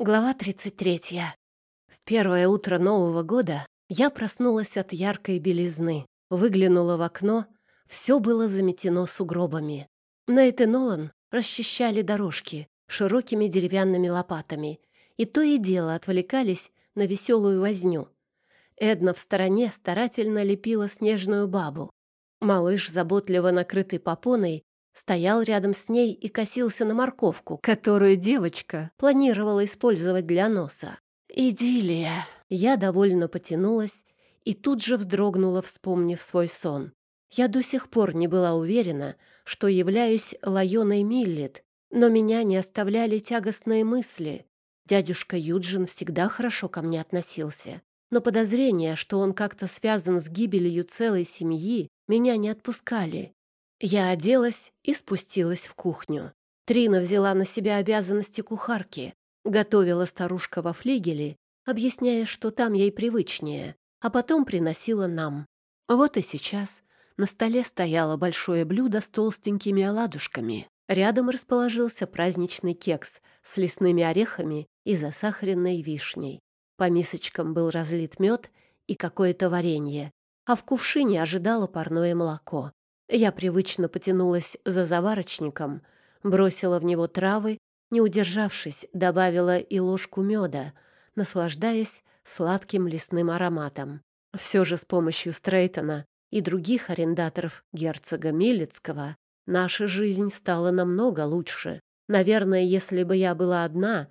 Глава 33. В первое утро Нового года я проснулась от яркой белизны, выглянула в окно, все было заметено сугробами. Нейт и Нолан расчищали дорожки широкими деревянными лопатами и то и дело отвлекались на веселую возню. Эдна в стороне старательно лепила снежную бабу. Малыш, заботливо накрытый попоной, стоял рядом с ней и косился на морковку, которую девочка планировала использовать для носа. «Идиллия!» Я довольно потянулась и тут же вздрогнула, вспомнив свой сон. Я до сих пор не была уверена, что являюсь Лайоной Миллет, но меня не оставляли тягостные мысли. Дядюшка Юджин всегда хорошо ко мне относился, но подозрения, что он как-то связан с гибелью целой семьи, меня не отпускали. Я оделась и спустилась в кухню. Трина взяла на себя обязанности кухарки. Готовила старушка во флигеле, объясняя, что там ей привычнее, а потом приносила нам. Вот и сейчас на столе стояло большое блюдо с толстенькими оладушками. Рядом расположился праздничный кекс с лесными орехами и засахаренной вишней. По мисочкам был разлит мед и какое-то варенье, а в кувшине ожидало парное молоко. Я привычно потянулась за заварочником, бросила в него травы, не удержавшись, добавила и ложку меда, наслаждаясь сладким лесным ароматом. Все же с помощью Стрейтона и других арендаторов герцога Милецкого наша жизнь стала намного лучше. Наверное, если бы я была одна,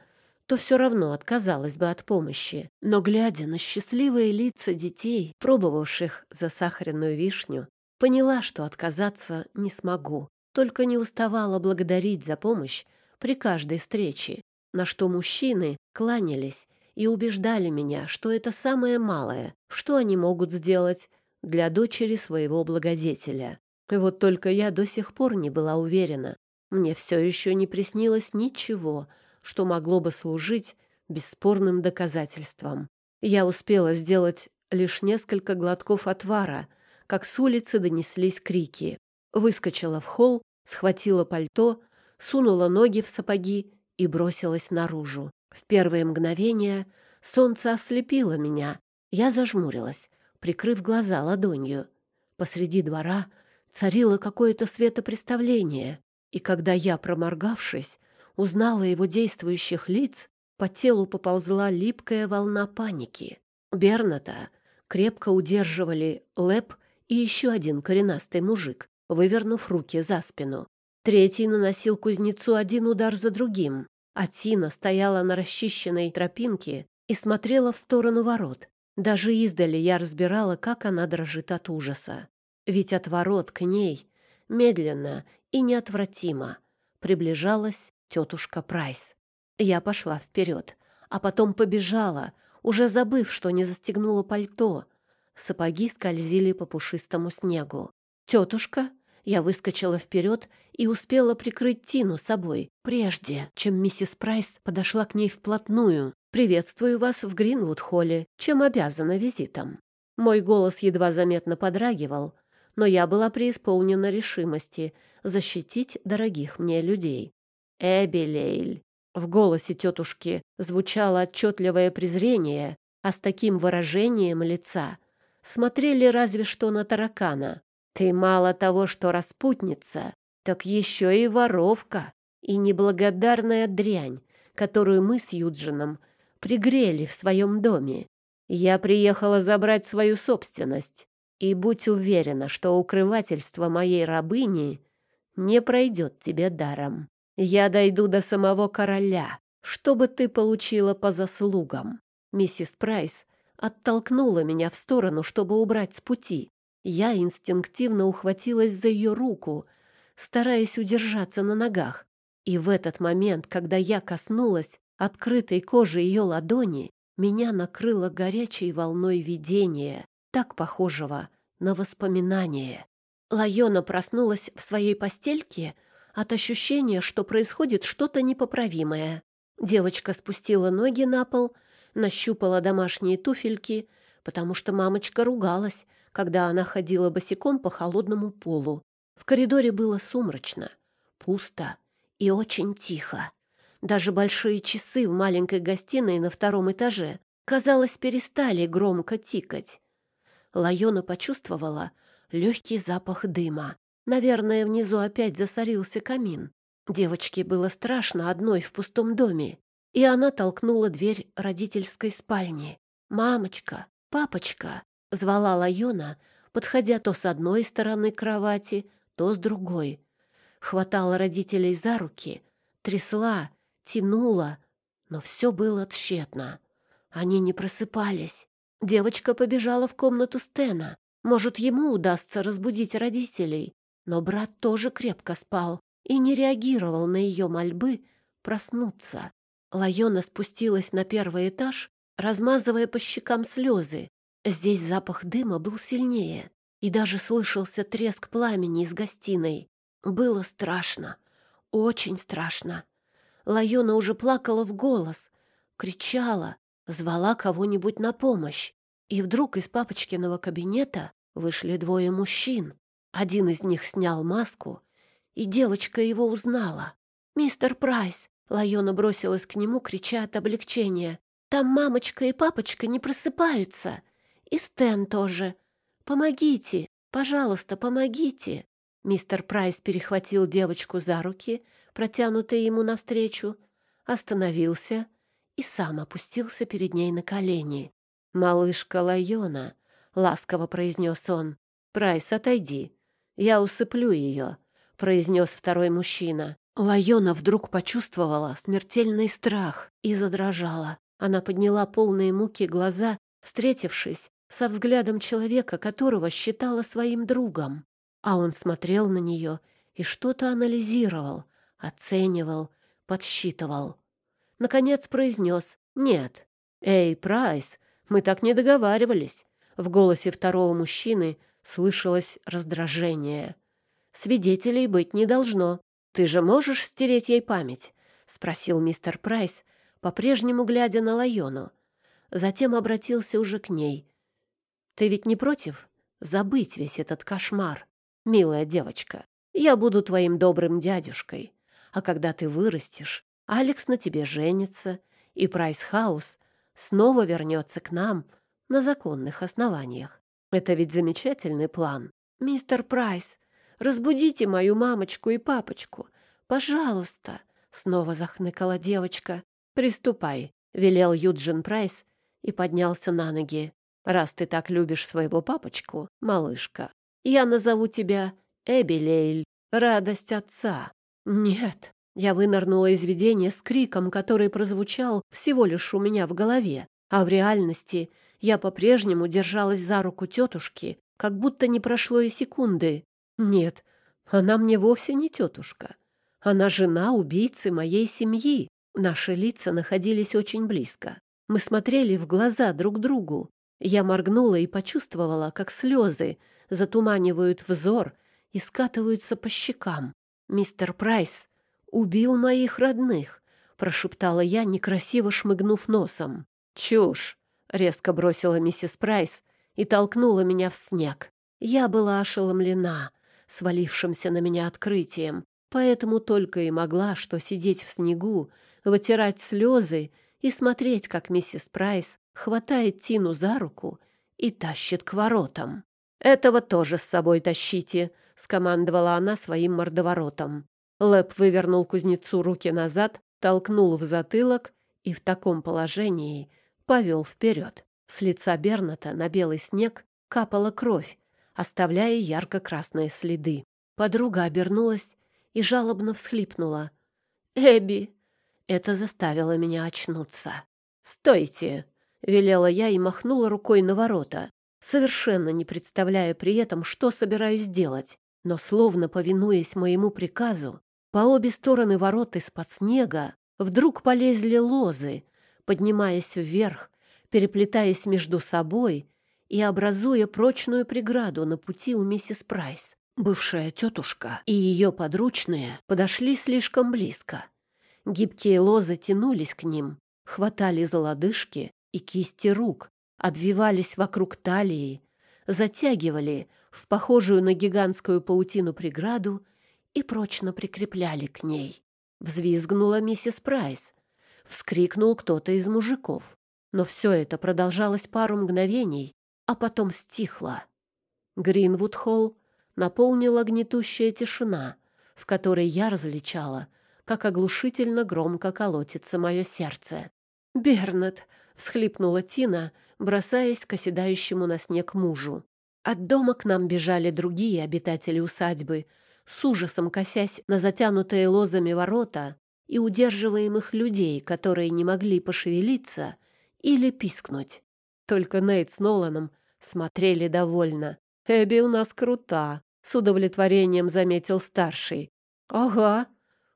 то все равно отказалась бы от помощи. Но, глядя на счастливые лица детей, пробовавших засахаренную вишню, Поняла, что отказаться не смогу, только не уставала благодарить за помощь при каждой встрече, на что мужчины кланялись и убеждали меня, что это самое малое, что они могут сделать для дочери своего благодетеля. Вот только я до сих пор не была уверена. Мне все еще не приснилось ничего, что могло бы служить бесспорным доказательством. Я успела сделать лишь несколько глотков отвара, как с улицы донеслись крики. Выскочила в холл, схватила пальто, сунула ноги в сапоги и бросилась наружу. В первые мгновения солнце ослепило меня. Я зажмурилась, прикрыв глаза ладонью. Посреди двора царило какое-то светопреставление, и когда я, проморгавшись, узнала его действующих лиц, по телу поползла липкая волна паники. Берната крепко удерживали Лэп и еще один коренастый мужик, вывернув руки за спину. Третий наносил кузнецу один удар за другим, а Тина стояла на расчищенной тропинке и смотрела в сторону ворот. Даже издали я разбирала, как она дрожит от ужаса. Ведь от ворот к ней медленно и неотвратимо приближалась тетушка Прайс. Я пошла вперед, а потом побежала, уже забыв, что не застегнула пальто — Сапоги скользили по пушистому снегу. «Тетушка!» Я выскочила вперед и успела прикрыть Тину собой, прежде чем миссис Прайс подошла к ней вплотную. «Приветствую вас в Гринвуд-холле. Чем обязана визитом?» Мой голос едва заметно подрагивал, но я была преисполнена решимости защитить дорогих мне людей. «Эбелейль!» В голосе тетушки звучало отчетливое презрение, а с таким выражением лица смотрели разве что на таракана. Ты мало того, что распутница, так еще и воровка и неблагодарная дрянь, которую мы с Юджином пригрели в своем доме. Я приехала забрать свою собственность, и будь уверена, что укрывательство моей рабыни не пройдет тебе даром. Я дойду до самого короля, чтобы ты получила по заслугам. Миссис Прайс оттолкнула меня в сторону, чтобы убрать с пути. Я инстинктивно ухватилась за ее руку, стараясь удержаться на ногах. И в этот момент, когда я коснулась открытой кожи ее ладони, меня накрыло горячей волной видения, так похожего на воспоминание. Лайона проснулась в своей постельке от ощущения, что происходит что-то непоправимое. Девочка спустила ноги на пол — нащупала домашние туфельки, потому что мамочка ругалась, когда она ходила босиком по холодному полу. В коридоре было сумрачно, пусто и очень тихо. Даже большие часы в маленькой гостиной на втором этаже, казалось, перестали громко тикать. Лайона почувствовала легкий запах дыма. Наверное, внизу опять засорился камин. Девочке было страшно одной в пустом доме, и она толкнула дверь родительской спальни. «Мамочка, папочка!» — звала Лайона, подходя то с одной стороны кровати, то с другой. Хватала родителей за руки, трясла, тянула, но все было тщетно. Они не просыпались. Девочка побежала в комнату Стена. Может, ему удастся разбудить родителей. Но брат тоже крепко спал и не реагировал на ее мольбы проснуться. Лайона спустилась на первый этаж, размазывая по щекам слезы. Здесь запах дыма был сильнее, и даже слышался треск пламени из гостиной. Было страшно, очень страшно. Лайона уже плакала в голос, кричала, звала кого-нибудь на помощь. И вдруг из папочкиного кабинета вышли двое мужчин. Один из них снял маску, и девочка его узнала. «Мистер Прайс!» Лайона бросилась к нему, крича от облегчения. «Там мамочка и папочка не просыпаются. И Стэн тоже. Помогите! Пожалуйста, помогите!» Мистер Прайс перехватил девочку за руки, протянутые ему навстречу, остановился и сам опустился перед ней на колени. «Малышка Лайона», — ласково произнес он, — «Прайс, отойди. Я усыплю ее произнес второй мужчина. Лайона вдруг почувствовала смертельный страх и задрожала. Она подняла полные муки глаза, встретившись со взглядом человека, которого считала своим другом. А он смотрел на нее и что-то анализировал, оценивал, подсчитывал. Наконец произнес «Нет». «Эй, Прайс, мы так не договаривались». В голосе второго мужчины слышалось раздражение. Свидетелей быть не должно. Ты же можешь стереть ей память?» — спросил мистер Прайс, по-прежнему глядя на Лайону. Затем обратился уже к ней. «Ты ведь не против забыть весь этот кошмар, милая девочка? Я буду твоим добрым дядюшкой. А когда ты вырастешь, Алекс на тебе женится, и Прайс Хаус снова вернется к нам на законных основаниях. Это ведь замечательный план. Мистер Прайс, Разбудите мою мамочку и папочку. Пожалуйста!» Снова захныкала девочка. «Приступай», — велел Юджин Прайс и поднялся на ноги. «Раз ты так любишь своего папочку, малышка, я назову тебя Эбигейль, радость отца». «Нет», я вынырнула из видения с криком, который прозвучал всего лишь у меня в голове, а в реальности я по-прежнему держалась за руку тетушки, как будто не прошло и секунды. Нет, она мне вовсе не тетушка. Она жена убийцы моей семьи. Наши лица находились очень близко. Мы смотрели в глаза друг другу. Я моргнула и почувствовала, как слезы затуманивают взор и скатываются по щекам. «Мистер Прайс убил моих родных», — прошептала я, некрасиво шмыгнув носом. «Чушь!» — резко бросила миссис Прайс и толкнула меня в снег. Я была ошеломлена свалившимся на меня открытием, поэтому только и могла что сидеть в снегу, вытирать слезы и смотреть, как миссис Прайс хватает Тину за руку и тащит к воротам. «Этого тоже с собой тащите», — скомандовала она своим мордоворотом. Лэп вывернул кузнецу руки назад, толкнул в затылок и в таком положении повел вперед. С лица Берната на белый снег капала кровь, оставляя ярко-красные следы. Подруга обернулась и жалобно всхлипнула. «Эбби!» Это заставило меня очнуться. «Стойте!» — велела я и махнула рукой на ворота, совершенно не представляя при этом, что собираюсь делать. Но, словно повинуясь моему приказу, по обе стороны ворот из-под снега вдруг полезли лозы, поднимаясь вверх, переплетаясь между собой и образуя прочную преграду на пути у миссис Прайс. Бывшая тетушка и ее подручные подошли слишком близко. Гибкие лозы тянулись к ним, хватали за лодыжки и кисти рук, обвивались вокруг талии, затягивали в похожую на гигантскую паутину преграду и прочно прикрепляли к ней. Взвизгнула миссис Прайс. Вскрикнул кто-то из мужиков. Но все это продолжалось пару мгновений, а потом стихло. Гринвуд-холл наполнила гнетущая тишина, в которой я различала, как оглушительно громко колотится мое сердце. «Бернет!» — всхлипнула Тина, бросаясь к оседающему на снег мужу. От дома к нам бежали другие обитатели усадьбы, с ужасом косясь на затянутые лозами ворота и удерживаемых людей, которые не могли пошевелиться или пискнуть. Только Нейт с Ноланом смотрели довольно. «Эбби у нас крута», — с удовлетворением заметил старший. «Ага,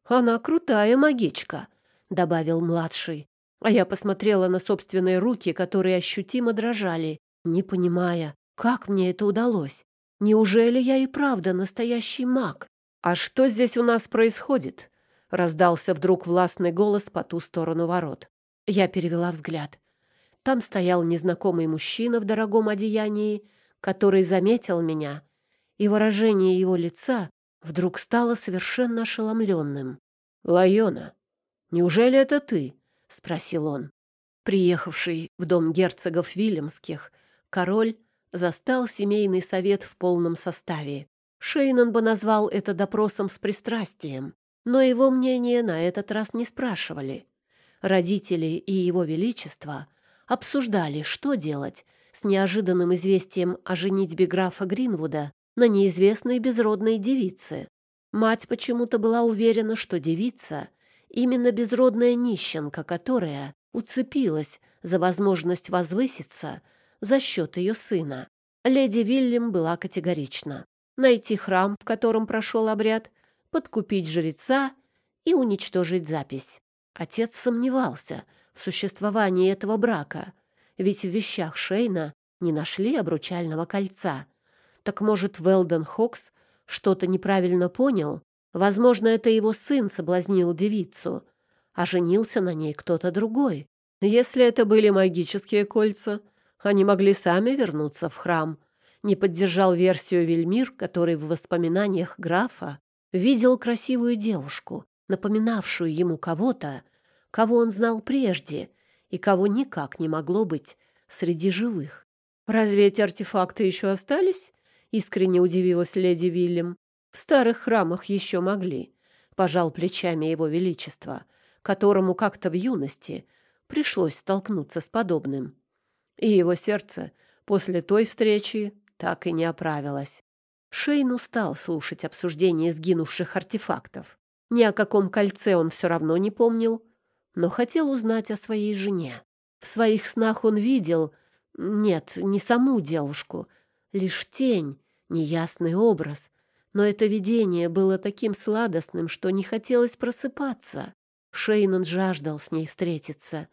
она крутая магичка», — добавил младший. А я посмотрела на собственные руки, которые ощутимо дрожали, не понимая, как мне это удалось. Неужели я и правда настоящий маг? «А что здесь у нас происходит?» — раздался вдруг властный голос по ту сторону ворот. Я перевела взгляд. Там стоял незнакомый мужчина в дорогом одеянии, который заметил меня, и выражение его лица вдруг стало совершенно ошеломленным. «Лайона, неужели это ты?» — спросил он. Приехавший в дом герцогов Вильямских, король застал семейный совет в полном составе. Шейнон бы назвал это допросом с пристрастием, но его мнение на этот раз не спрашивали. Родители и его величество обсуждали, что делать с неожиданным известием о женитьбе графа Гринвуда на неизвестной безродной девице. Мать почему-то была уверена, что девица — именно безродная нищенка, которая уцепилась за возможность возвыситься за счет ее сына. Леди Вильям была категорична. Найти храм, в котором прошел обряд, подкупить жреца и уничтожить запись. Отец сомневался в существовании этого брака, ведь в вещах Шейна не нашли обручального кольца. Так может, Велден Хокс что-то неправильно понял? Возможно, это его сын соблазнил девицу, а женился на ней кто-то другой. Если это были магические кольца, они могли сами вернуться в храм. Не поддержал версию Вельмир, который в воспоминаниях графа видел красивую девушку, напоминавшую ему кого-то, кого он знал прежде и кого никак не могло быть среди живых. «Разве эти артефакты еще остались?» — искренне удивилась леди Вильям. «В старых храмах еще могли», — пожал плечами его величество, которому как-то в юности пришлось столкнуться с подобным и его сердце после той встречи так и не оправилось. Шейн устал слушать обсуждение сгинувших артефактов. Ни о каком кольце он все равно не помнил, но хотел узнать о своей жене. В своих снах он видел... Нет, не саму девушку, лишь тень, неясный образ. Но это видение было таким сладостным, что не хотелось просыпаться. Шейнон жаждал с ней встретиться.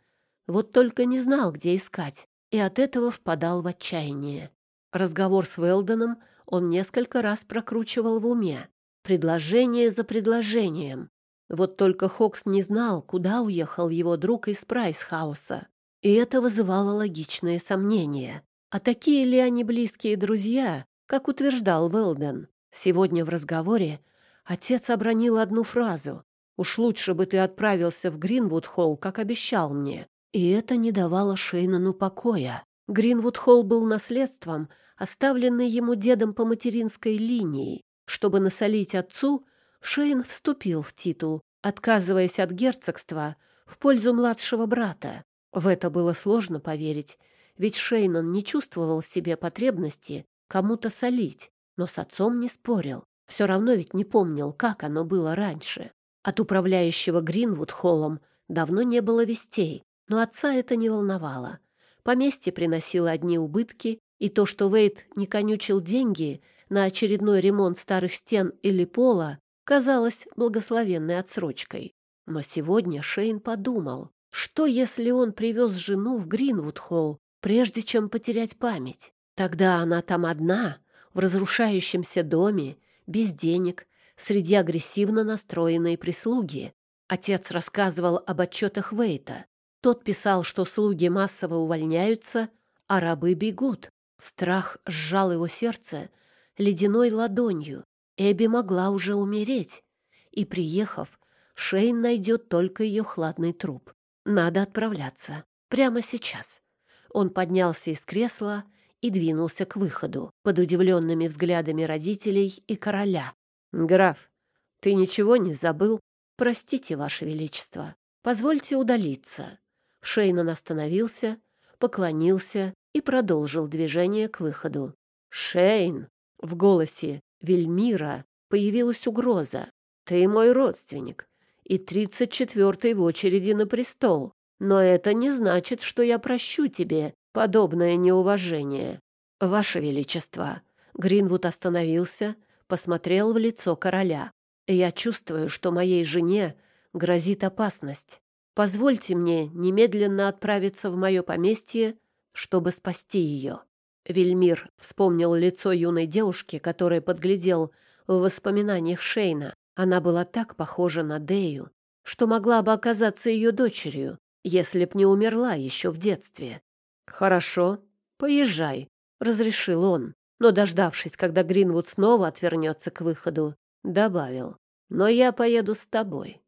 Вот только не знал, где искать и от этого впадал в отчаяние. Разговор с Велденом он несколько раз прокручивал в уме, предложение за предложением. Вот только Хокс не знал, куда уехал его друг из Прайсхауса, и это вызывало логичные сомнения. А такие ли они близкие друзья, как утверждал Велден? Сегодня в разговоре отец обронил одну фразу. «Уж лучше бы ты отправился в Гринвуд-холл, как обещал мне. И это не давало Шейнану покоя. Гринвуд-холл был наследством, оставленный ему дедом по материнской линии. Чтобы насолить отцу, Шейн вступил в титул, отказываясь от герцогства в пользу младшего брата. В это было сложно поверить, ведь Шейнон не чувствовал в себе потребности кому-то солить, но с отцом не спорил. Все равно ведь не помнил, как оно было раньше. От управляющего Гринвуд-холлом давно не было вестей, но отца это не волновало. Поместье приносило одни убытки, и то, что Вейт не конючил деньги на очередной ремонт старых стен или пола, казалось благословенной отсрочкой. Но сегодня Шейн подумал, что если он привез жену в Гринвуд-холл, прежде чем потерять память? Тогда она там одна, в разрушающемся доме, без денег, среди агрессивно настроенной прислуги. Отец рассказывал об отчетах Вейта, тот писал, что слуги массово увольняются, а рабы бегут. Страх сжал его сердце ледяной ладонью. Эбби могла уже умереть. И, приехав, Шейн найдет только ее хладный труп. Надо отправляться. Прямо сейчас. Он поднялся из кресла и двинулся к выходу под удивленными взглядами родителей и короля. «Граф, ты ничего не забыл? Простите, Ваше Величество. Позвольте удалиться». Шейнон остановился, поклонился и продолжил движение к выходу. «Шейн!» — в голосе Вельмира появилась угроза. «Ты мой родственник и тридцать четвертый в очереди на престол. Но это не значит, что я прощу тебе подобное неуважение. Ваше Величество, Гринвуд остановился, посмотрел в лицо короля. Я чувствую, что моей жене грозит опасность. Позвольте мне немедленно отправиться в мое поместье, чтобы спасти ее. Вельмир вспомнил лицо юной девушки, которая подглядел в воспоминаниях Шейна. Она была так похожа на Дею, что могла бы оказаться ее дочерью, если б не умерла еще в детстве. «Хорошо, поезжай», — разрешил он, но, дождавшись, когда Гринвуд снова отвернется к выходу, добавил. «Но я поеду с тобой.